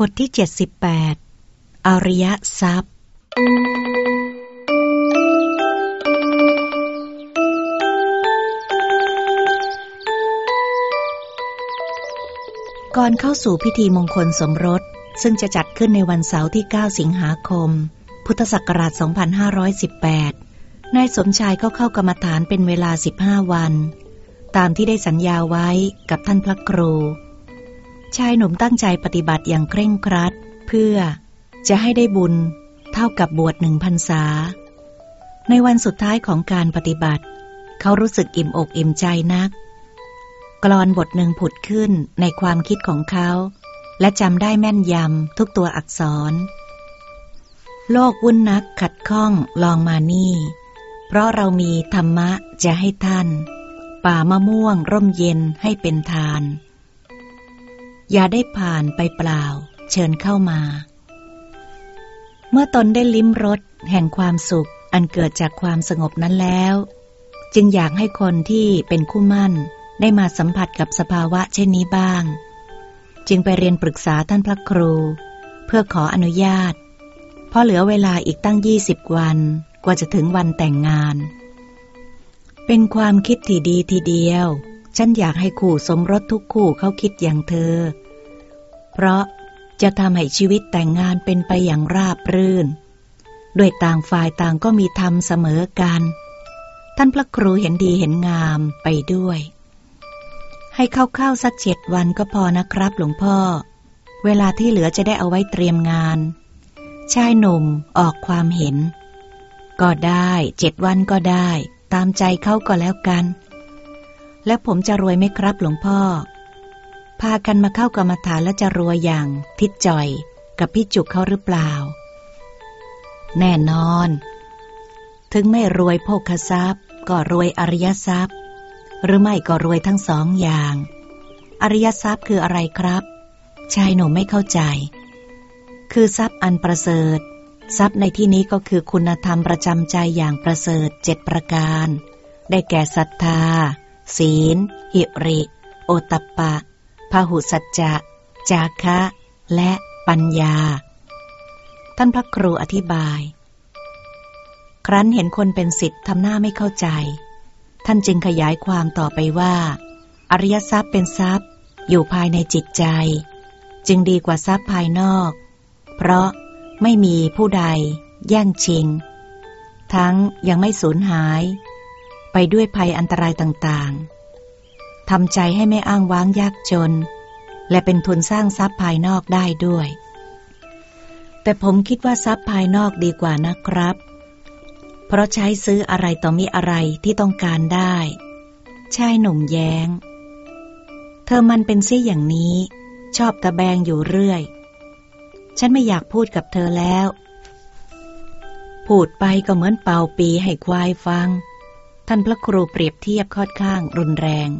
บทที่ 78 อริยทรัพย์ ก่อนเข้าสู่พิธีมงคลสมรส ซึ่งจะจัดขึ้นในวันเสาร์ที่ 9 สิงหาคม พุทธศักราช 2518 นายสมชายก็เข้ากรรมฐานเป็นเวลา 15 วัน ตามที่ได้สัญญาไว้กับท่านพระครู ชายหนุ่มตั้งใจปฏิบัติอย่างเคร่งครัด เพื่อจะให้ได้บุญเท่ากับบวชหนึ่งพรรษา ในวันสุดท้ายของการปฏิบัติ เขารู้สึกอิ่มอกอิ่มใจนัก กรอนบทหนึ่งผุดขึ้นในความคิดของเขา และจำได้แม่นยำทุกตัวอักษร โลกวุ่นนักขัดข้องลองมานี่ เพราะเรามีธรรมะจะให้ท่าน ป่ามะม่วงร่มเย็นให้เป็นทาน อย่าได้ผ่านไปเปล่า เชิญเข้ามา เมื่อตนได้ลิ้มรสแห่งความสุขอันเกิดจากความสงบนั้นแล้ว จึงอยากให้คนที่เป็นคู่มั่นได้มาสัมผัสกับสภาวะเช่นนี้บ้าง จึงไปเรียนปรึกษาท่านพระครู เพื่อขออนุญาต เพราะเหลือเวลาอีกตั้งยี่สิบวันกว่าจะถึงวันแต่งงาน เป็นความคิดที่ดีทีเดียว ฉันอยากให้คู่สมรสทุกคู่เขาคิดอย่างเธอ เพราะจะทำให้ชีวิตแต่งงานเป็นไปอย่างราบรื่น ด้วยต่างฝ่ายต่างก็มีธรรมเสมอกัน ท่านพระครูเห็นดีเห็นงามไปด้วย ให้เข้าๆสักเจ็ดวันก็พอนะครับหลวงพ่อ เวลาที่เหลือจะได้เอาไว้เตรียมงาน ชายหนุ่มออกความเห็น ก็ได้เจ็ดวันก็ได้ ตามใจเขาก็แล้วกัน แล้วผมจะรวยไหมครับหลวงพ่อ พากันมาเข้ากรรมฐานแล้วจะรวยอย่างทิดจอยกับพี่จุกเขาหรือเปล่า แน่นอน ถึงไม่รวยโภคทรัพย์ ก็รวยอริยทรัพย์ หรือไม่ก็รวยทั้งสองอย่าง อริยทรัพย์คืออะไรครับ ชายหนุ่มไม่เข้าใจ คือทรัพย์อันประเสริฐ ทรัพย์ในที่นี้ก็คือคุณธรรมประจำใจอย่างประเสริฐเจ็ดประการ ได้แก่ศรัทธา ศีล หิริ โอตปะ พหุสัจจะ จาคะ และปัญญา ท่านพระครูอธิบาย ครั้นเห็นคนเป็นสิทธิ์ทำหน้าไม่เข้าใจ ท่านจึงขยายความต่อไปว่า อริยทรัพย์เป็นทรัพย์อยู่ภายในจิตใจ จึงดีกว่าทรัพย์ภายนอก เพราะไม่มีผู้ใด แย่งชิง ทั้งยังไม่สูญหาย ไปด้วยภัยอันตรายต่างๆ ทำใจให้ไม่อ้างว้างยากจน และเป็นทุนสร้างทรัพย์ภายนอกได้ด้วย แต่ผมคิดว่าทรัพย์ภายนอกดีกว่านะครับ เพราะใช้ซื้ออะไรต่อมีอะไรที่ต้องการได้ชายหนุ่มแยง้ง เธอมันเป็นซี่อย่างนี้ ชอบตะแบงอยู่เรื่อย ฉันไม่อยากพูดกับเธอแล้ว พูดไปก็เหมือนเป่าปีให้ควายฟัง ท่านพระครูเปรียบเทียบค่อนข้างรุนแรง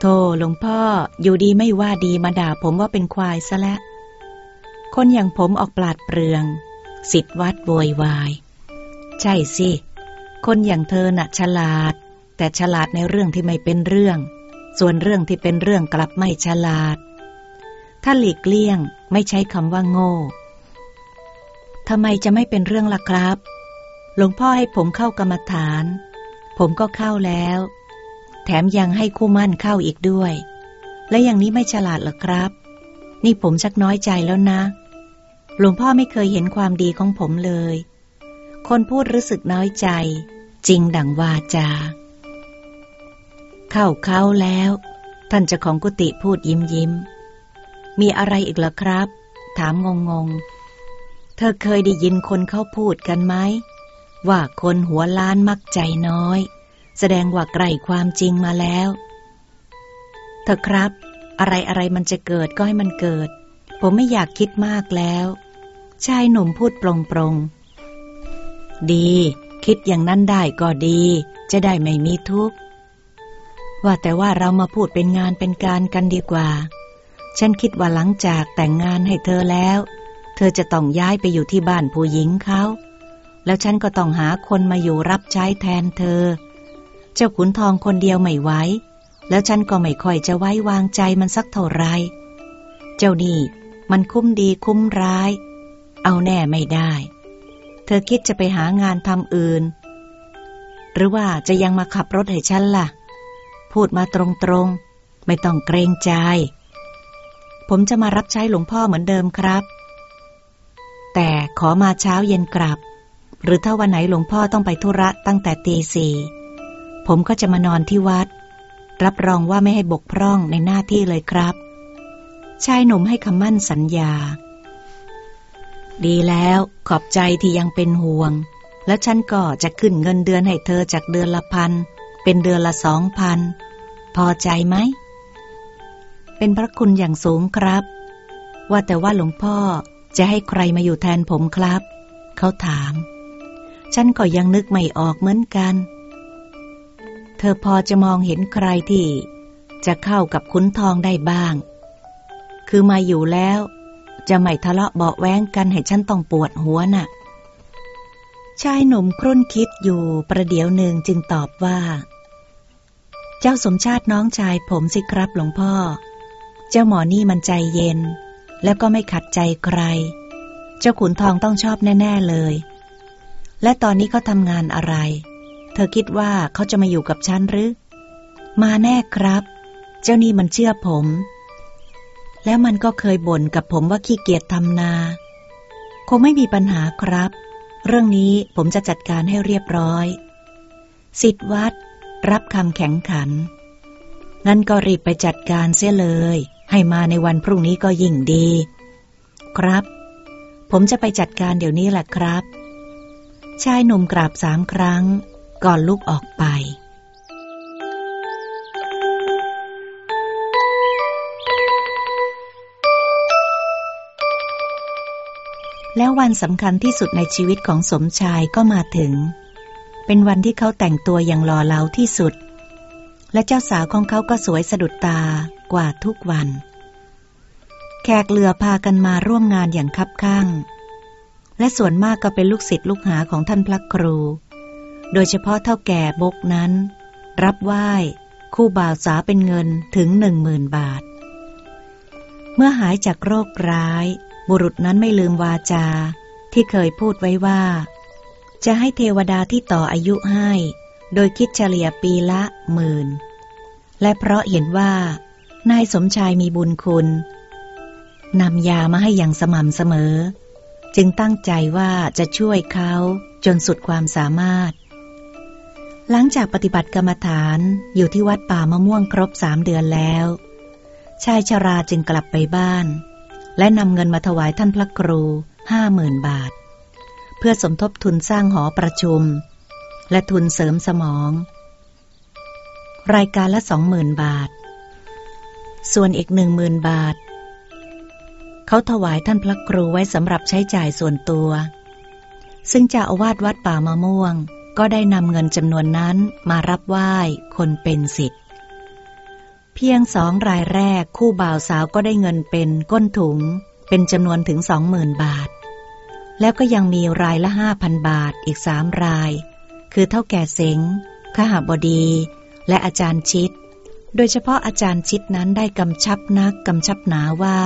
โธ่หลวงพ่อ อยู่ดีไม่ว่าดีมาด่าผมว่าเป็นควายซะแล้ว คนอย่างผมออกปลาดเปลือง สิทธวัดโวยวาย ใช่สิ คนอย่างเธอน่ะฉลาด แต่ฉลาดในเรื่องที่ไม่เป็นเรื่อง ส่วนเรื่องที่เป็นเรื่องกลับไม่ฉลาด ถ้าหลีกเลี่ยงไม่ใช้คำว่าโง่ทำไมจะไม่เป็นเรื่องล่ะครับ หลวงพ่อให้ผมเข้ากรรมฐาน ผมก็เข้าแล้ว แถมยังให้คู่มั่นเข้าอีกด้วย และอย่างนี้ไม่ฉลาดหรอครับ นี่ผมชักน้อยใจแล้วนะ หลวงพ่อไม่เคยเห็นความดีของผมเลย คนพูดรู้สึกน้อยใจ จริงดังวาจา เข้าเข้าแล้ว ท่านเจ้าของกุฏิพูดยิ้มยิ้ม มีอะไรอีกเหรอครับ ถามงงงเธอเคยได้ยินคนเขาพูดกันไหมว่าคนหัวล้านมักใจน้อย แสดงว่าไกลความจริงมาแล้วเธอครับ อะไรอะไรมันจะเกิดก็ให้มันเกิด ผมไม่อยากคิดมากแล้ว ชายหนุ่มพูดปรงปรงดี คิดอย่างนั้นได้ก็ดี จะได้ไม่มีทุกข์ ว่าแต่ว่าเรามาพูดเป็นงานเป็นการกันดีกว่า ฉันคิดว่าหลังจากแต่งงานให้เธอแล้ว เธอจะต้องย้ายไปอยู่ที่บ้านผู้หญิงเขา แล้วฉันก็ต้องหาคนมาอยู่รับใช้แทนเธอ เจ้าขุนทองคนเดียวไม่ไหวแล้วฉันก็ไม่ค่อยจะไว้วางใจมันสักเท่าไร เจ้านี่ มันคุ้มดีคุ้มร้าย เอาแน่ไม่ได้ เธอคิดจะไปหางานทำอื่น หรือว่าจะยังมาขับรถให้ฉันละ่ะ พูดมาตรงๆ ไม่ต้องเกรงใจ ผมจะมารับใช้หลวงพ่อเหมือนเดิมครับ แต่ขอมาเช้าเย็นกลับ หรือถ้าวันไหนหลวงพ่อต้องไปธุระตั้งแต่ตีสี่ ผมก็จะมานอนที่วัด รับรองว่าไม่ให้บกพร่องในหน้าที่เลยครับ ชายหนุ่มให้คำมั่นสัญญา ดีแล้วขอบใจที่ยังเป็นห่วง แล้วฉันก็จะขึ้นเงินเดือนให้เธอจากเดือนละพัน เป็นเดือนละสองพัน พอใจไหม เป็นพระคุณอย่างสูงครับ ว่าแต่ว่าหลวงพ่อจะให้ใครมาอยู่แทนผมครับ เขาถาม ฉันก็ยังนึกไม่ออกเหมือนกัน เธอพอจะมองเห็นใครที่ จะเข้ากับขุนทองได้บ้าง คือมาอยู่แล้ว จะไม่ทะเลาะเบาแว้งกันให้ฉันต้องปวดหัวนะ่ะ ชายหนุ่มครุ่นคิดอยู่ประเดี๋ยวหนึ่งจึงตอบว่า เจ้าสมชาติน้องชายผมสิครับหลวงพ่อ เจ้าหมอนี่มันใจเย็น แล้วก็ไม่ขัดใจใคร เจ้าขุนทองต้องชอบแน่ ๆเลย และตอนนี้เขาทำงานอะไร เธอคิดว่าเขาจะมาอยู่กับฉันหรือ มาแน่ครับ เจ้านี่มันเชื่อผม แล้วมันก็เคยบ่นกับผมว่าขี้เกียจทำนา คงไม่มีปัญหาครับ เรื่องนี้ผมจะจัดการให้เรียบร้อยสิทธวัดรับคำแข็งขัน งั้นก็รีบไปจัดการเสียเลย ให้มาในวันพรุ่งนี้ก็ยิ่งดี ครับ ผมจะไปจัดการเดี๋ยวนี้แหละครับ ชายหนุ่มกราบสามครั้ง ก่อนลุกออกไป แล้ววันสำคัญที่สุดในชีวิตของสมชายก็มาถึง เป็นวันที่เขาแต่งตัวอย่างหล่อเหลาที่สุด และเจ้าสาวของเขาก็สวยสะดุดตากว่าทุกวัน แขกเรือพากันมาร่วมงานอย่างคับข้าง และส่วนมากก็เป็นลูกศิษย์ลูกหาของท่านพระครู โดยเฉพาะเท่าแก่บกนั้น รับไหว้คู่บ่าวสาเป็นเงินถึงหนึ่งหมื่นบาท เมื่อหายจากโรคร้าย บุรุษนั้นไม่ลืมวาจาที่เคยพูดไว้ว่า จะให้เทวดาที่ต่ออายุให้ โดยคิดเฉลี่ยปีละหมื่น และเพราะเห็นว่านายสมชายมีบุญคุณนำยามาให้อย่างสม่ำเสมอ จึงตั้งใจว่าจะช่วยเขาจนสุดความสามารถ หลังจากปฏิบัติกรรมฐานอยู่ที่วัดป่ามะม่วงครบสามเดือนแล้ว ชายชราจึงกลับไปบ้าน และนำเงินมาถวายท่านพระครูห้าหมื่นบาท เพื่อสมทบทุนสร้างหอประชุม และทุนเสริมสมอง รายการละสองหมื่นบาท ส่วนอีกหนึ่งหมื่นบาท เขาถวายท่านพระครูไว้สำหรับใช้จ่ายส่วนตัว ซึ่งจ้าอาวาสวัดป่ามะม่วง ก็ได้นำเงินจำนวนนั้นมารับไหว้คนเป็นสิทธิ์ เพียงสองรายแรกคู่บ่าวสาวก็ได้เงินเป็นก้นถุง เป็นจำนวนถึงสองหมื่นบาท แล้วก็ยังมีรายละห้าพันบาทอีกสามราย คือเท่าแก่เสงขหาบดี และอาจารย์ชิด โดยเฉพาะอาจารย์ชิดนั้นได้กำชับนักกำชับหนาว่า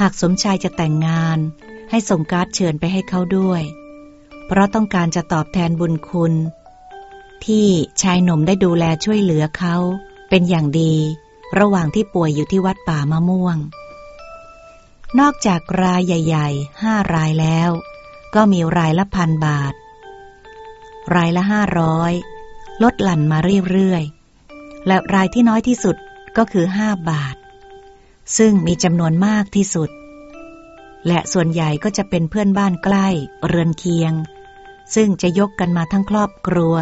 หากสมชายจะแต่งงาน ให้ส่งการ์ดเชิญไปให้เขาด้วย เพราะต้องการจะตอบแทนบุญคุณ ที่ชายหนุ่มได้ดูแลช่วยเหลือเขา เป็นอย่างดี ระหว่างที่ป่วยอยู่ที่วัดป่ามะม่วง นอกจากรายใหญ่ๆห้ารายแล้ว ก็มีรายละพันบาท รายละห้าร้อยลดหลั่นมาเรื่อยๆ และรายที่น้อยที่สุดก็คือห้าบาท ซึ่งมีจำนวนมากที่สุดและส่วนใหญ่ก็จะเป็นเพื่อนบ้านใกล้ เรือนเคียง ซึ่งจะยกกันมาทั้งครอบครัว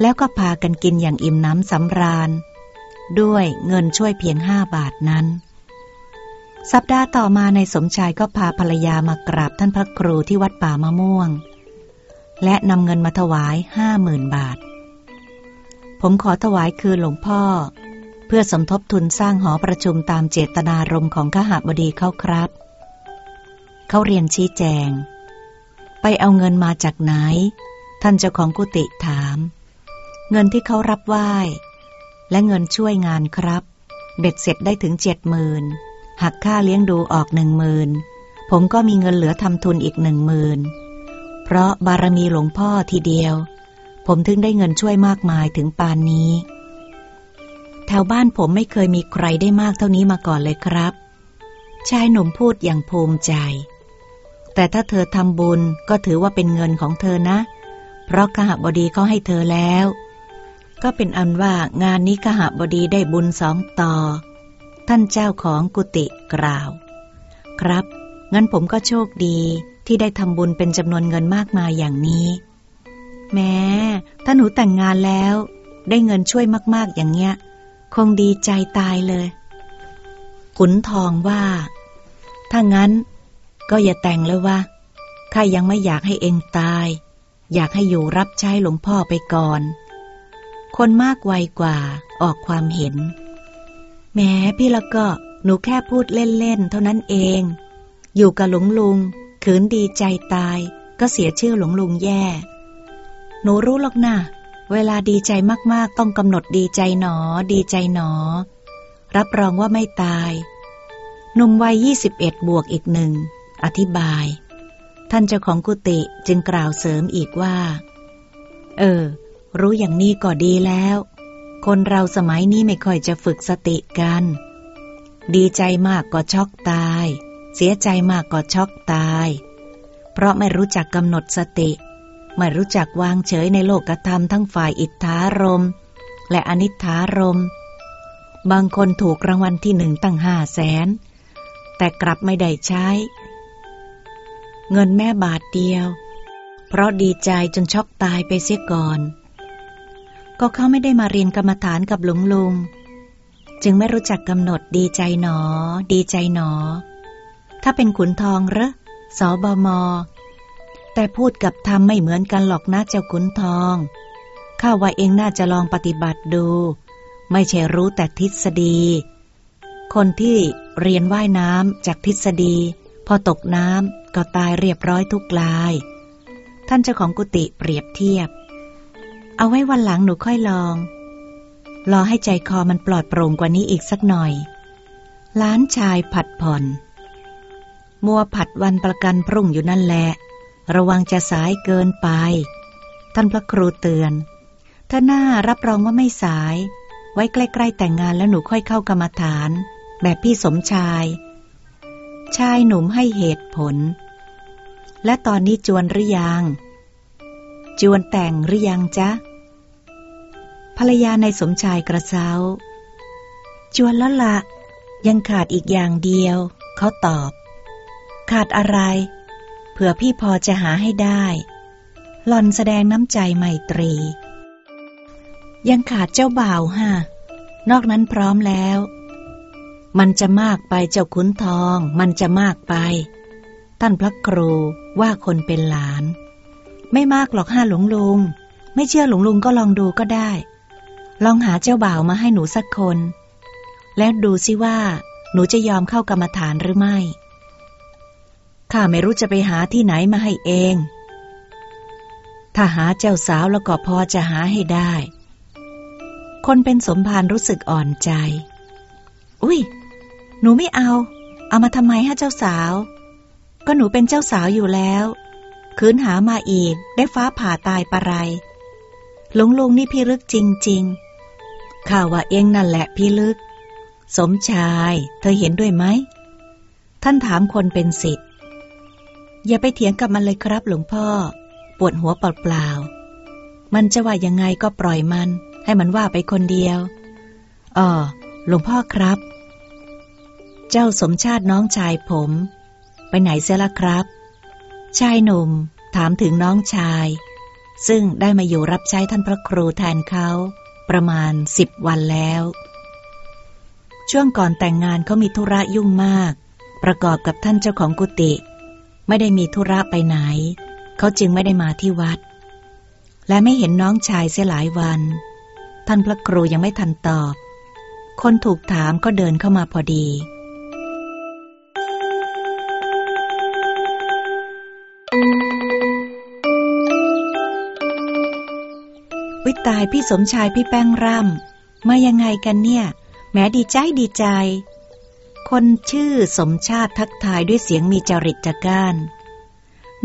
แล้วก็พากันกินอย่างอิ่มน้ำสำราญ ด้วยเงินช่วยเพียงห้าบาทนั้น สัปดาห์ต่อมาในสมชายก็พาภรรยามากราบท่านพระครูที่วัดป่ามะม่วง และนำเงินมาถวายห้าหมื่นบาท ผมขอถวายคืนหลวงพ่อ เพื่อสมทบทุนสร้างหอประชุมตามเจตนารมณ์ของข้าหบดีเขาครับ เขาเรียนชี้แจง ไปเอาเงินมาจากไหน ท่านเจ้าของกุฏิถาม เงินที่เขารับไหว้ และเงินช่วยงานครับ เบ็ดเสร็จได้ถึงเจ็ดหมื่นหักค่าเลี้ยงดูออกหนึ่งหมื่นผมก็มีเงินเหลือทำทุนอีกหนึ่งหมื่นเพราะบารมีหลวงพ่อทีเดียว ผมถึงได้เงินช่วยมากมายถึงปานนี้แถวบ้านผมไม่เคยมีใครได้มากเท่านี้มาก่อนเลยครับ ชายหนุ่มพูดอย่างภูมิใจ แต่ถ้าเธอทำบุญก็ถือว่าเป็นเงินของเธอนะ เพราะขหบดีเขาให้เธอแล้ว ก็เป็นอันว่างานนี้ขหบดีได้บุญสองต่อ ท่านเจ้าของกุฏิกล่าว ครับ งั้นผมก็โชคดีที่ได้ทำบุญเป็นจำนวนเงินมากมายอย่างนี้ แม้ถ้าหนูแต่งงานแล้ว ได้เงินช่วยมาก ๆ อย่างเงี้ย คงดีใจตายเลย ขุนทองว่า ถ้างั้น ก็อย่าแต่งเลยว่าข้ายังไม่อยากให้เองตาย อยากให้อยู่รับใช้หลวงพ่อไปก่อน คนมากวัยกว่าออกความเห็น แม้พี่ละก็หนูแค่พูดเล่นๆเท่านั้นเอง อยู่กับหลวงลุงขืนดีใจตาย ก็เสียชื่อหลวงลุงแย่ หนูรู้หรอกนะเวลาดีใจมากๆ ต้องกำหนดดีใจหนอ ดีใจหนอ รับรองว่าไม่ตายหนุ่มวัยยี่สิบเอ็ดบวกอีกหนึ่ง อธิบาย ท่านเจ้าของกุฏิจึงกล่าวเสริมอีกว่า เออ รู้อย่างนี้ก็ดีแล้ว คนเราสมัยนี้ไม่ค่อยจะฝึกสติกัน ดีใจมากก็ช็อกตาย เสียใจมากก็ช็อกตาย เพราะไม่รู้จักกำหนดสติ ไม่รู้จักวางเฉยในโลกธรรมทั้งฝ่ายอิทธารมและอนิธารมบางคนถูกรางวัลที่หนึ่งตั้งห้าแสนแต่กลับไม่ได้ใช้ เงินแม่บาทเดียว เพราะดีใจจนช็อกตายไปเสียก่อน ก็เขาไม่ได้มาเรียนกรรมฐานกับหลวงลุง จึงไม่รู้จักกำหนดดีใจหนอ ดีใจหนอ ถ้าเป็นขุนทองเหรอสอบมแต่พูดกับทำไม่เหมือนกันหรอกนะเจ้าขุนทองข้าว่าเองน่าจะลองปฏิบัติดู ไม่ใช่รู้แต่ทฤษฎี คนที่เรียนว่ายน้ำจากทฤษฎี พอตกน้ำ ก็ตายเรียบร้อยทุกลาย ท่านเจ้าของกุฏิเปรียบเทียบ เอาไว้วันหลังหนูค่อยลอง รอให้ใจคอมันปลอดโปร่งกว่านี้อีกสักหน่อย ล้านชายผัดผ่อน มัวผัดวันประกันพรุ่งอยู่นั่นแหละ ระวังจะสายเกินไป ท่านพระครูเตือนถ้าหน้ารับรองว่าไม่สาย ไว้ใกล้ ๆ แต่งงานแล้วหนูค่อยเข้ากรรมฐาน แบบพี่สมชาย ชายหนุ่มให้เหตุผล และตอนนี้จวนหรือยัง จวนแต่งหรือยังจ๊ะ ภรรยาในสมชายกระเซ้า จวนแล้วละยังขาดอีกอย่างเดียว เขาตอบ ขาดอะไร เผื่อพี่พอจะหาให้ได้ หล่อนแสดงน้ำใจไมตรี ยังขาดเจ้าบ่าวฮะนอกนั้นพร้อมแล้ว มันจะมากไปเจ้าขุนทอง มันจะมากไป ท่านพระครูว่าคนเป็นหลาน ไม่มากหรอกห้าหลวงลุง ไม่เชื่อหลวงลุงก็ลองดูก็ได้ ลองหาเจ้าบ่าวมาให้หนูสักคน แล้วดูสิว่า หนูจะยอมเข้ากรรมฐานหรือไม่ ข้าไม่รู้จะไปหาที่ไหนมาให้เอง ถ้าหาเจ้าสาวแล้วก็พอจะหาให้ได้ คนเป็นสมภารรู้สึกอ่อนใจอุ้ย หนูไม่เอา เอามาทำไมฮะเจ้าสาว ก็หนูเป็นเจ้าสาวอยู่แล้ว คืนหามาอีก ได้ฟ้าผ่าตายปะไรหลงลุงนี่พี่ลึกจริง ๆข่าวว่าเองนั่นแหละพี่ลึก สมชาย เธอเห็นด้วยไหม ท่านถามคนเป็นสิทธิ์ อย่าไปเถียงกับมันเลยครับหลวงพ่อ ปวดหัวเปล่าๆ มันจะว่ายังไงก็ปล่อยมัน ให้มันว่าไปคนเดียวอ๋อหลวงพ่อครับ เจ้าสมชาติน้องชายผม ไปไหนเสียละครับ ชายหนุ่ม ถามถึงน้องชาย ซึ่งได้มาอยู่รับใช้ท่านพระครูแทนเขาประมาณสิบวันแล้ว ช่วงก่อนแต่งงานเขามีธุระยุ่งมาก ประกอบกับท่านเจ้าของกุฏิไม่ได้มีธุระไปไหน เขาจึงไม่ได้มาที่วัด และไม่เห็นน้องชายเสียหลายวัน ท่านพระครูยังไม่ทันตอบ คนถูกถามก็เดินเข้ามาพอดี วิตายพี่สมชายพี่แป้งร่ำมายังไงกันเนี่ย แม้ดีใจดีใจ คนชื่อสมชาติทักทายด้วยเสียงมีจริตจัก้าน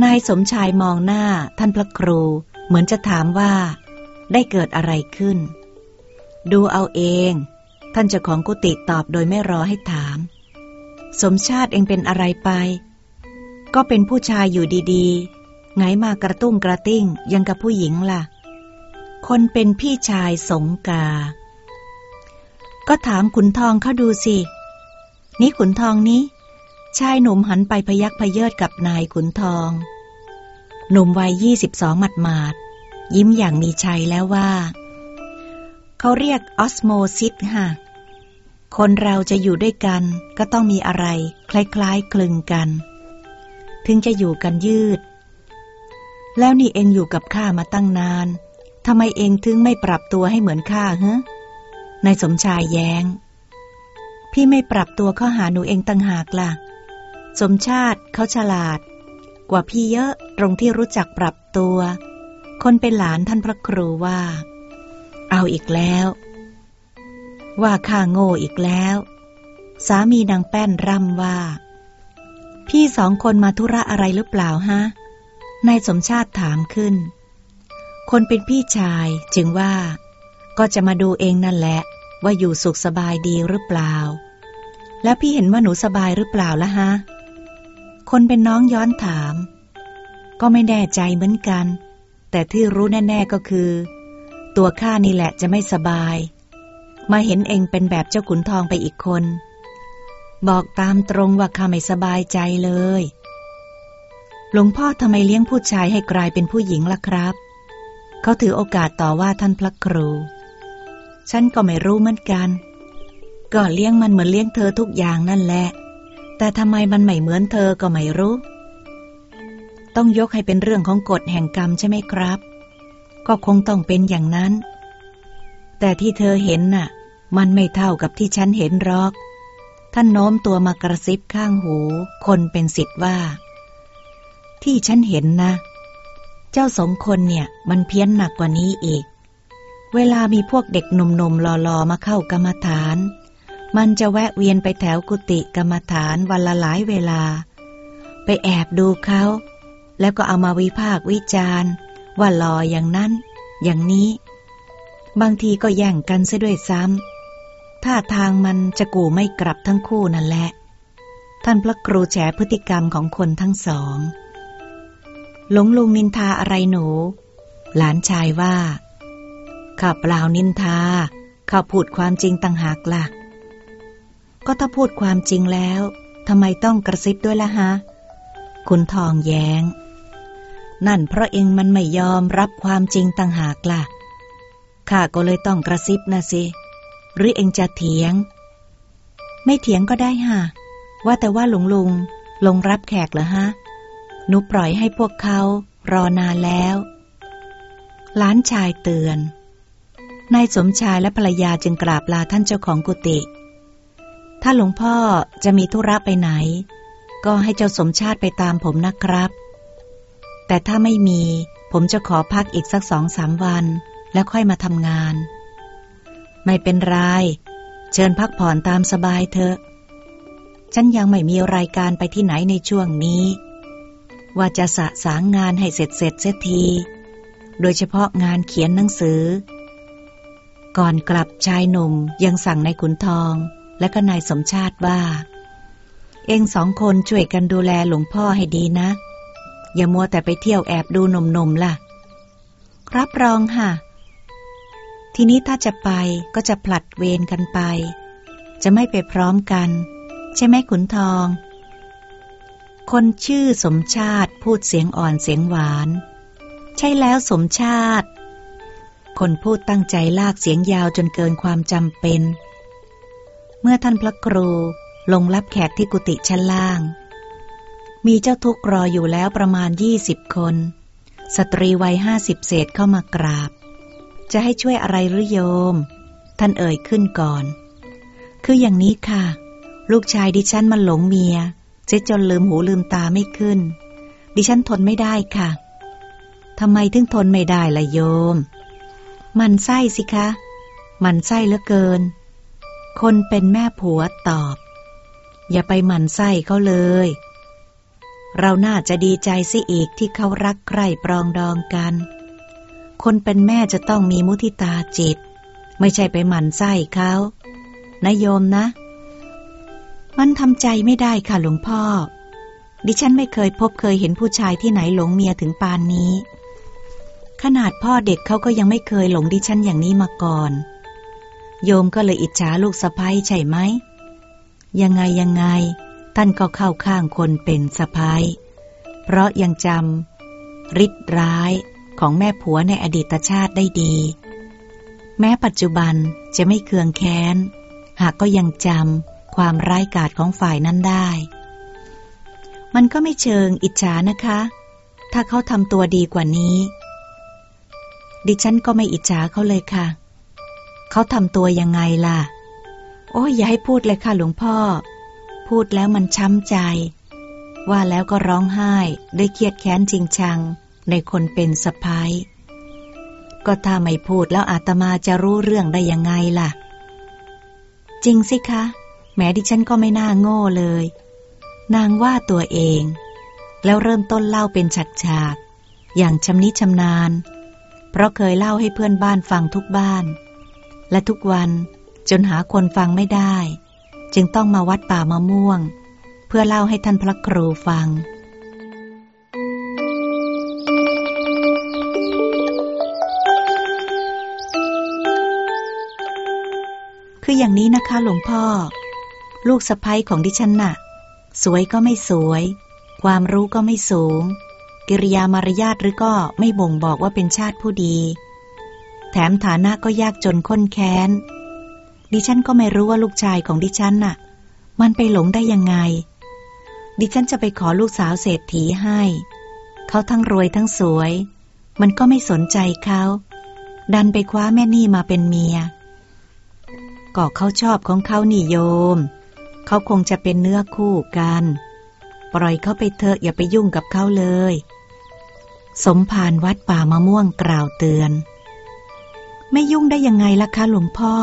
นายสมชายมองหน้าท่านพระครู เหมือนจะถามว่า ได้เกิดอะไรขึ้น ดูเอาเอง ท่านเจ้าของกุฏิตอบโดยไม่รอให้ถาม สมชาติเองเป็นอะไรไป ก็เป็นผู้ชายอยู่ดีๆไงมากระตุ้งกระติ้งยังกับผู้หญิงล่ะ คนเป็นพี่ชายสงกา ก็ถามขุนทองเขาดูสิ นี่ขุนทองนี้ ชายหนุ่มหันไปพยักพเยิดกับนายขุนทอง หนุ่มวัยยี่สิบสองหมัดหมาดยิ้มอย่างมีชัยแล้วว่า เขาเรียกออสโมซิสค่ะ คนเราจะอยู่ด้วยกันก็ต้องมีอะไร คล้ายๆคลึงกัน ถึงจะอยู่กันยืด แล้วนี่เองอยู่กับข้ามาตั้งนาน ทำไมเองถึงไม่ปรับตัวให้เหมือนข้าเฮ้นายสมชายแยง้ง พี่ไม่ปรับตัวเข้าหาหนูเองตั้งหากล่ะ สมชาติเขาฉลาด กว่าพี่เยอะตรงที่รู้จักปรับตัว คนเป็นหลานท่านพระครูว่า เอาอีกแล้ว ว่าข้าโง่อีกแล้ว สามีนางแป้นร่ำว่า พี่สองคนมาธุระอะไรหรือเปล่าฮะนายสมชาติถามขึ้น คนเป็นพี่ชายจึงว่า ก็จะมาดูเองนั่นแหละ ว่าอยู่สุขสบายดีหรือเปล่า แล้วพี่เห็นว่าหนูสบายหรือเปล่าละฮะ คนเป็นน้องย้อนถาม ก็ไม่แน่ใจเหมือนกัน แต่ที่รู้แน่ ๆก็คือ ตัวข้านี่แหละจะไม่สบาย มาเห็นเองเป็นแบบเจ้าขุนทองไปอีกคน บอกตามตรงว่าข้าไม่สบายใจเลยหลวงพ่อทำไมเลี้ยงผู้ชายให้กลายเป็นผู้หญิงล่ะครับ เขาถือโอกาสต่อว่าท่านพระครู ฉันก็ไม่รู้เหมือนกัน ก็เลี้ยงมันเหมือนเลี้ยงเธอทุกอย่างนั่นแหละ แต่ทำไมมันไม่เหมือนเธอก็ไม่รู้ ต้องยกให้เป็นเรื่องของกฎแห่งกรรมใช่ไหมครับ ก็คงต้องเป็นอย่างนั้น แต่ที่เธอเห็นน่ะ มันไม่เท่ากับที่ฉันเห็นหรอก ท่านโน้มตัวมากระซิบข้างหู คนเป็นสิทธิ์ว่า ที่ฉันเห็นนะ เจ้าสองคนเนี่ยมันเพี้ยนหนักกว่านี้อีก เวลามีพวกเด็กหนุ่มๆหล่อๆมาเข้ากรรมฐาน มันจะแวะเวียนไปแถวกุฏิกรรมฐานวันละหลายเวลา ไปแอบดูเขา แล้วก็เอามาวิพากวิจารณ์ ว่าหล่ออย่างนั้น อย่างนี้ บางทีก็แย่งกันซะด้วยซ้ำท่าทางมันจะกูไม่กลับทั้งคู่นั่นแหละ ท่านพระครูแฉพฤติกรรมของคนทั้งสอง หลงลุงนินทาอะไรหนู หลานชายว่า ข้าเปล่านินทา ข้าพูดความจริงต่างหากละ่ะ ก็ถ้าพูดความจริงแล้วทำไมต้องกระซิบด้วยละฮะ คุณทองแยง้ง นั่นเพราะเองมันไม่ยอมรับความจริงต่างหากละ่ะ ข้าก็เลยต้องกระซิบนะสิ หรือเองจะเถียง ไม่เถียงก็ได้ฮะ ว่าแต่ว่าหลวงลุงลงรับแขกเหรอฮะ หนูปล่อยให้พวกเขารอนานแล้วหลานชายเตือน นายสมชายและภรรยาจึงกราบลาท่านเจ้าของกุฏิ ถ้าหลวงพ่อจะมีธุระไปไหน ก็ให้เจ้าสมชาติไปตามผมนะครับ แต่ถ้าไม่มีผมจะขอพักอีกสักสองสามวัน แล้วค่อยมาทำงาน ไม่เป็นไร เชิญพักผ่อนตามสบายเถอะ ฉันยังไม่มีรายการไปที่ไหนในช่วงนี้ ว่าจะสะสางงานให้เสร็จเสร็จเสียที โดยเฉพาะงานเขียนหนังสือ ก่อนกลับชายหนุ่มยังสั่งในขุนทอง และก็นายสมชาติว่า เองสองคนช่วยกันดูแลหลวงพ่อให้ดีนะ อย่ามัวแต่ไปเที่ยวแอบดูหนุ่มๆล่ะ ครับรองค่ะ ทีนี้ถ้าจะไปก็จะผลัดเวรกันไป จะไม่ไปพร้อมกัน ใช่ไหมขุนทอง คนชื่อสมชาติพูดเสียงอ่อนเสียงหวาน ใช่แล้วสมชาติ คนพูดตั้งใจลากเสียงยาวจนเกินความจำเป็น เมื่อท่านพระครูลงรับแขกที่กุฏิชั้นล่าง มีเจ้าทุกรออยู่แล้วประมาณยี่สิบคน สตรีวัยห้าสิบเศษเข้ามากราบ จะให้ช่วยอะไรหรือโยม ท่านเอ่ยขึ้นก่อน คืออย่างนี้ค่ะ ลูกชายดิฉันมันหลงเมีย เจ๊จนลืมหูลืมตาไม่ขึ้น ดิฉันทนไม่ได้ค่ะทำไมถึงทนไม่ได้ล่ะโยม มันไส้สิคะ มันไส้เหลือเกิน คนเป็นแม่ผัวตอบ อย่าไปหมั่นไส้เขาเลย เราน่าจะดีใจสิอีกที่เขารักใคร่ปรองดองกัน คนเป็นแม่จะต้องมีมุทิตาจิต ไม่ใช่ไปหมั่นไส้เขานะโยมนะ มันทำใจไม่ได้ค่ะหลวงพ่อ ดิฉันไม่เคยพบเคยเห็นผู้ชายที่ไหนหลงเมียถึงปานนี้ ขนาดพ่อเด็กเขาก็ยังไม่เคยหลงดิฉันอย่างนี้มาก่อน โยมก็เลยอิจฉาลูกสะพ้ยใช่ไหม ยังไงยังไง ท่านก็เข้าข้างคนเป็นสะพ้ยเพราะยังจำริดร้ายของแม่ผัวในอดีตชาติได้ดี แม้ปัจจุบันจะไม่เคืองแค้น หากก็ยังจำ ความร้ายกาจของฝ่ายนั้นได้ มันก็ไม่เชิงอิจฉานะคะ ถ้าเขาทำตัวดีกว่านี้ ดิฉันก็ไม่อิจฉาเขาเลยค่ะ เขาทำตัวยังไงล่ะ โอ้ยอย่าให้พูดเลยค่ะหลวงพ่อ พูดแล้วมันช้ำใจ ว่าแล้วก็ร้องไห้ด้วยเครียดแค้นจริงชังในคนเป็นสะพ้ายก็ถ้าไม่พูดแล้วอาตมาจะรู้เรื่องได้ยังไงล่ะ จริงสิคะ แม้ดิฉันก็ไม่น่าโง่เลย นางว่าตัวเอง แล้วเริ่มต้นเล่าเป็นฉากๆอย่างชำนิชำนาญ เพราะเคยเล่าให้เพื่อนบ้านฟังทุกบ้าน และทุกวันจนหาคนฟังไม่ได้ จึงต้องมาวัดป่ามะม่วง เพื่อเล่าให้ท่านพระครูฟังคืออย่างนี้นะคะหลวงพ่อ ลูกสะพ้ยของดิฉันน่ะ สวยก็ไม่สวย ความรู้ก็ไม่สูง กิริยามารยาทหรือก็ไม่บ่งบอกว่าเป็นชาติผู้ดี แถมฐานะก็ยากจนข้นแค้น ดิฉันก็ไม่รู้ว่าลูกชายของดิฉันน่ะ มันไปหลงได้ยังไง ดิฉันจะไปขอลูกสาวเศรษฐีให้ เขาทั้งรวยทั้งสวย มันก็ไม่สนใจเขาดันไปคว้าแม่นี่มาเป็นเมียก็เขาชอบของเขานิโยม เขาคงจะเป็นเนื้อคู่กัน ปล่อยเขาไปเถอะอย่าไปยุ่งกับเขาเลย สมภารวัดป่ามะม่วงกล่าวเตือน ไม่ยุ่งได้ยังไงล่ะคะหลวงพ่อ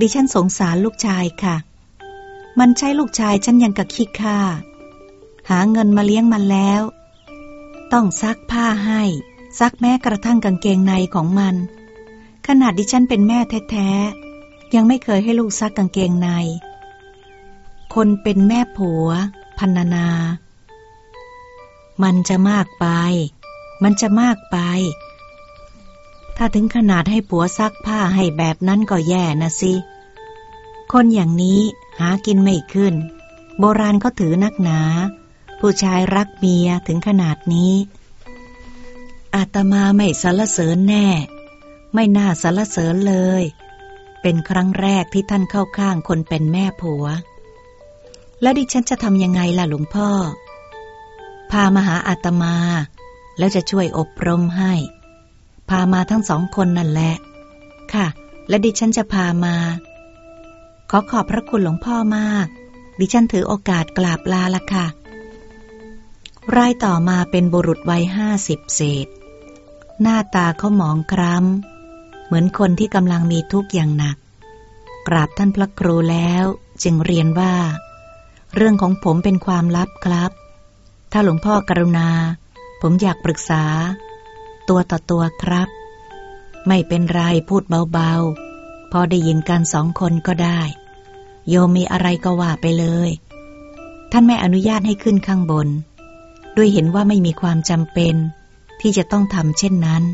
ดิฉันสงสารลูกชายค่ะ มันใช้ลูกชายฉันยังกะขี้ข้าหาเงินมาเลี้ยงมันแล้ว ต้องซักผ้าให้ ซักแม้กระทั่งกางเกงในของมัน ขนาดดิฉันเป็นแม่แท้ๆยังไม่เคยให้ลูกซักกางเกงใน คนเป็นแม่ผัว พันนา มันจะมากไป มันจะมากไป ถ้าถึงขนาดให้ผัวซักผ้าให้แบบนั้นก็แย่นะสิ คนอย่างนี้หากินไม่ขึ้น โบราณเขาถือนักหนา ผู้ชายรักเมียถึงขนาดนี้ อาตมาไม่สรรเสริญแน่ ไม่น่าสรรเสริญเลย เป็นครั้งแรกที่ท่านเข้าข้างคนเป็นแม่ผัว แล้วดิฉันจะทำยังไงล่ะหลวงพ่อ พามาหาอาตมา แล้วจะช่วยอบรมให้ พามาทั้งสองคนนั่นแหละ ค่ะ และดิฉันจะพามา ขอขอบพระคุณหลวงพ่อมาก ดิฉันถือโอกาสกราบลาละค่ะรายต่อมาเป็นบุรุษวัยห้าสิบเศษ หน้าตาเขาหมองคล้ำ เหมือนคนที่กำลังมีทุกข์อย่างหนัก กราบท่านพระครูแล้ว จึงเรียนว่า เรื่องของผมเป็นความลับครับ ถ้าหลวงพ่อกรุณา ผมอยากปรึกษา ตัวต่อตัวครับ ไม่เป็นไรพูดเบาๆ พอได้ยินกันสองคนก็ได้ โยมมีอะไรก็ว่าไปเลย ท่านไม่อนุญาตให้ขึ้นข้างบน ด้วยเห็นว่าไม่มีความจำเป็น ที่จะต้องทำเช่นนั้น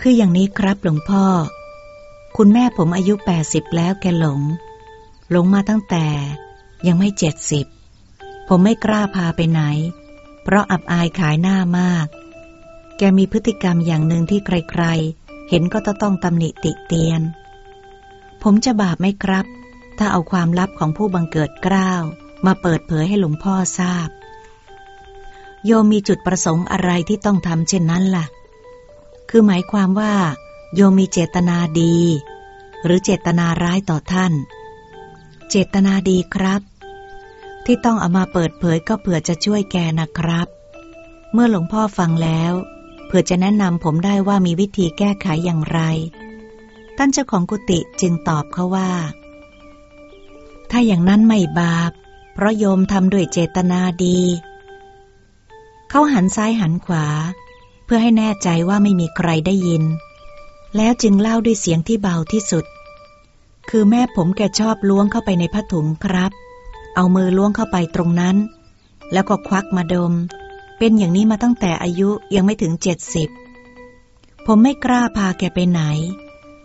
คืออย่างนี้ครับหลวงพ่อ คุณแม่ผมอายุแปดสิบแล้วแกหลง หลงมาตั้งแต่ ยังไม่เจ็ดสิบ ผมไม่กล้าพาไปไหน เพราะอับอายขายหน้ามาก แกมีพฤติกรรมอย่างหนึ่งที่ใครๆ เห็นก็จะต้องตำหนิติเตียน ผมจะบาปไหมครับ ถ้าเอาความลับของผู้บังเกิดกล้าว มาเปิดเผยให้หลวงพ่อทราบ โยมมีจุดประสงค์อะไรที่ต้องทำเช่นนั้นล่ะ คือหมายความว่า โยมมีเจตนาดี หรือเจตนาร้ายต่อท่านเจตนาดีครับ ที่ต้องเอามาเปิดเผยก็เผื่อจะช่วยแกนะครับ เมื่อหลวงพ่อฟังแล้วเผื่อจะแนะนำผมได้ว่ามีวิธีแก้ไขอย่างไร ท่านเจ้าของกุฏิจึงตอบเขาว่า ถ้าอย่างนั้นไม่บาป เพราะโยมทำด้วยเจตนาดี เขาหันซ้ายหันขวา เพื่อให้แน่ใจว่าไม่มีใครได้ยิน แล้วจึงเล่าด้วยเสียงที่เบาที่สุด คือแม่ผมแกชอบล้วงเข้าไปในผ้าถุงครับ เอามือล้วงเข้าไปตรงนั้น แล้วก็ควักมาดม เป็นอย่างนี้มาตั้งแต่อายุยังไม่ถึงเจ็ดสิบผมไม่กล้าพาแกไปไหน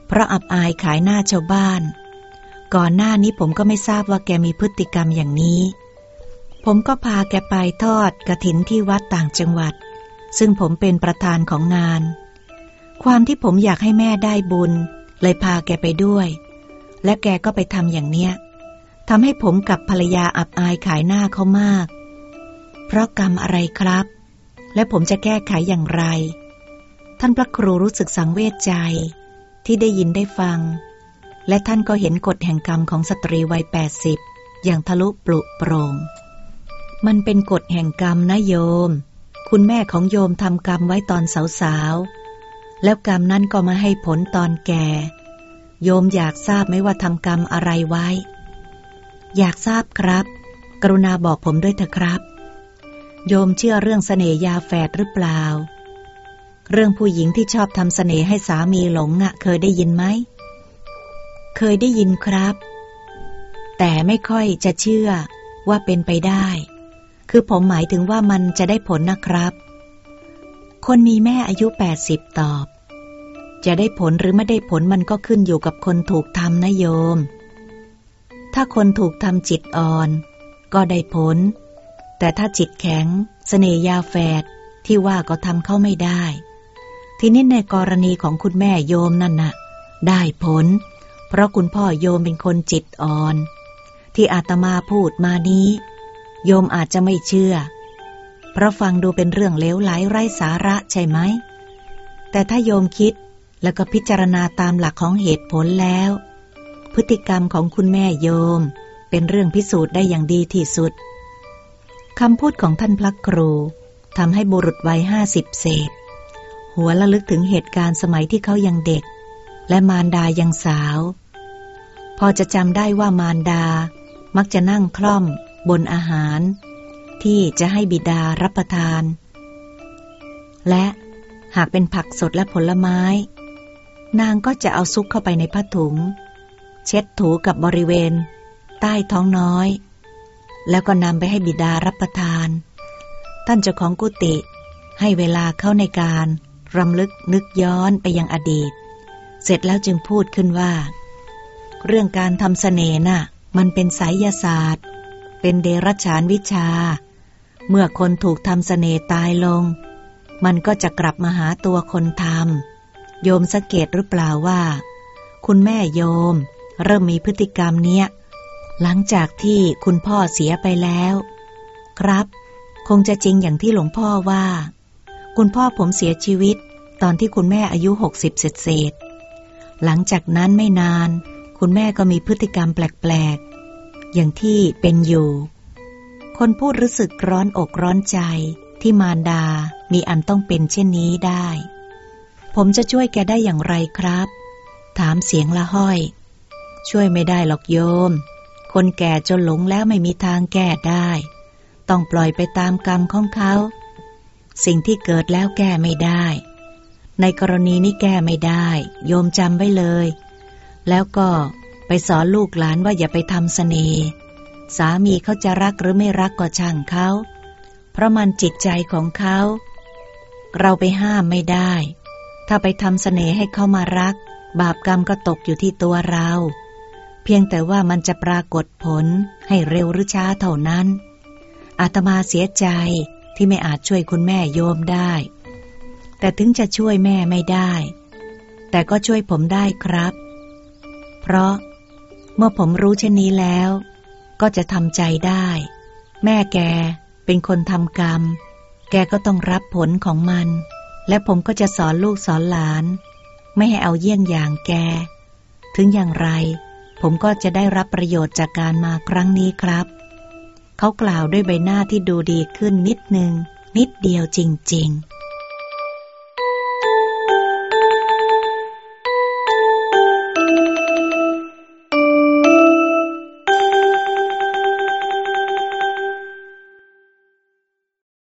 เพราะอับอายขายหน้าชาวบ้าน ก่อนหน้านี้ผมก็ไม่ทราบว่าแกมีพฤติกรรมอย่างนี้ ผมก็พาแกไปทอดกระถินที่วัดต่างจังหวัด ซึ่งผมเป็นประธานของงาน ความที่ผมอยากให้แม่ได้บุญ เลยพาแกไปด้วย และแกก็ไปทำอย่างเนี้ย ทำให้ผมกับภรรยาอับอายขายหน้าเขามาก เพราะกรรมอะไรครับ และผมจะแก้ไขอย่างไร ท่านพระครูรู้สึกสังเวชใจที่ได้ยินได้ฟัง และท่านก็เห็นกฎแห่งกรรมของสตรีวัยแปดสิบอย่างทะลุปลุโปรง มันเป็นกฎแห่งกรรมนะโยม คุณแม่ของโยมทำกรรมไว้ตอนสาวๆ แล้วกรรมนั้นก็มาให้ผลตอนแก่ โยมอยากทราบไหมว่าทำกรรมอะไรไว้ อยากทราบครับ กรุณาบอกผมด้วยเถอะครับ โยมเชื่อเรื่องเสน่ยาแฝดหรือเปล่า เรื่องผู้หญิงที่ชอบทำเสน่ห์ให้สามีหลงอะเคยได้ยินไหม เคยได้ยินครับ แต่ไม่ค่อยจะเชื่อว่าเป็นไปได้ คือผมหมายถึงว่ามันจะได้ผลนะครับ คนมีแม่อายุ 80 ตอบ จะได้ผลหรือไม่ได้ผลมันก็ขึ้นอยู่กับคนถูกทำนะโยม ถ้าคนถูกทำจิตอ่อน ก็ได้ผล แต่ถ้าจิตแข็งเสน่ยาแฝดที่ว่าก็ทำเข้าไม่ได้ ทีนี้ในกรณีของคุณแม่โยมนั่นน่ะ ได้ผล เพราะคุณพ่อโยมเป็นคนจิตอ่อน ที่อาตมาพูดมานี้ โยมอาจจะไม่เชื่อ เพราะฟังดูเป็นเรื่องเลวไหลไร้สาระใช่ไหมแต่ถ้าโยมคิดแล้วก็พิจารณาตามหลักของเหตุผลแล้ว พฤติกรรมของคุณแม่โยม เป็นเรื่องพิสูจน์ได้อย่างดีที่สุดคำพูดของท่านพระครูทำให้บุรุษวัยห้าสิบเศษ หัวละลึกถึงเหตุการณ์สมัยที่เขายังเด็ก และมารดายังสาว พอจะจำได้ว่ามารดา มักจะนั่งคล่อม บนอาหาร ที่จะให้บิดารับประทาน และหากเป็นผักสดและผลไม้ นางก็จะเอาซุกเข้าไปในผ้าถุง เช็ดถูกับบริเวณ ใต้ท้องน้อย แล้วก็นำไปให้บิดารับประทาน ท่านเจ้าของกุฏิให้เวลาเข้าในการรำลึกนึกย้อนไปยังอดีต เสร็จแล้วจึงพูดขึ้นว่า เรื่องการทำเสน่ห์น่ะ มันเป็นไสยศาสตร์ เป็นเดรัจฉานวิชา เมื่อคนถูกทำเสน่ห์ตายลง มันก็จะกลับมาหาตัวคนทำโยมสังเกตหรือเปล่าว่า คุณแม่โยม เริ่มมีพฤติกรรมเนี้ย หลังจากที่คุณพ่อเสียไปแล้ว ครับ คงจะจริงอย่างที่หลวงพ่อว่า คุณพ่อผมเสียชีวิต ตอนที่คุณแม่อายุหกสิบเศษหลังจากนั้นไม่นาน คุณแม่ก็มีพฤติกรรมแปลกๆ อย่างที่เป็นอยู่ คนพูดรู้สึกร้อนอกร้อนใจ ที่มารดา มีอันต้องเป็นเช่นนี้ได้ ผมจะช่วยแกได้อย่างไรครับ ถามเสียงละห้อย ช่วยไม่ได้หรอกโยม คนแก่จนหลงแล้วไม่มีทางแก้ได้ ต้องปล่อยไปตามกรรมของเขา สิ่งที่เกิดแล้วแก้ไม่ได้ ในกรณีนี้แก้ไม่ได้ โยมจำไว้เลย แล้วก็ไปสอนลูกหลานว่าอย่าไปทำเสน่ห์สามีเขาจะรักหรือไม่รักก็ช่างเขา เพราะมันจิตใจของเขา เราไปห้ามไม่ได้ ถ้าไปทำเสน่ห์ให้เขามารัก บาปกรรมก็ตกอยู่ที่ตัวเรา เพียงแต่ว่ามันจะปรากฏผลให้เร็วหรือช้าเท่านั้น อาตมาเสียใจที่ไม่อาจช่วยคุณแม่โยมได้ แต่ถึงจะช่วยแม่ไม่ได้ แต่ก็ช่วยผมได้ครับ เพราะเมื่อผมรู้เช่นนี้แล้ว ก็จะทำใจได้ แม่แกเป็นคนทำกรรม แกก็ต้องรับผลของมัน และผมก็จะสอนลูกสอนหลาน ไม่ให้เอาเยี่ยงอย่างแก ถึงอย่างไร ผมก็จะได้รับประโยชน์จากการมาครั้งนี้ครับ เขากล่าวด้วยใบหน้าที่ดูดีขึ้นนิดนึง นิดเดียวจริง ๆ